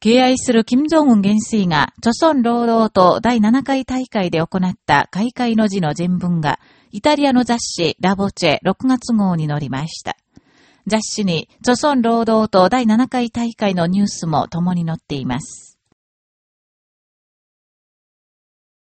敬愛する金正恩元帥が、著孫労働党第7回大会で行った開会の字の全文が、イタリアの雑誌ラボチェ6月号に載りました。雑誌に、著孫労働党第7回大会のニュースも共に載っています。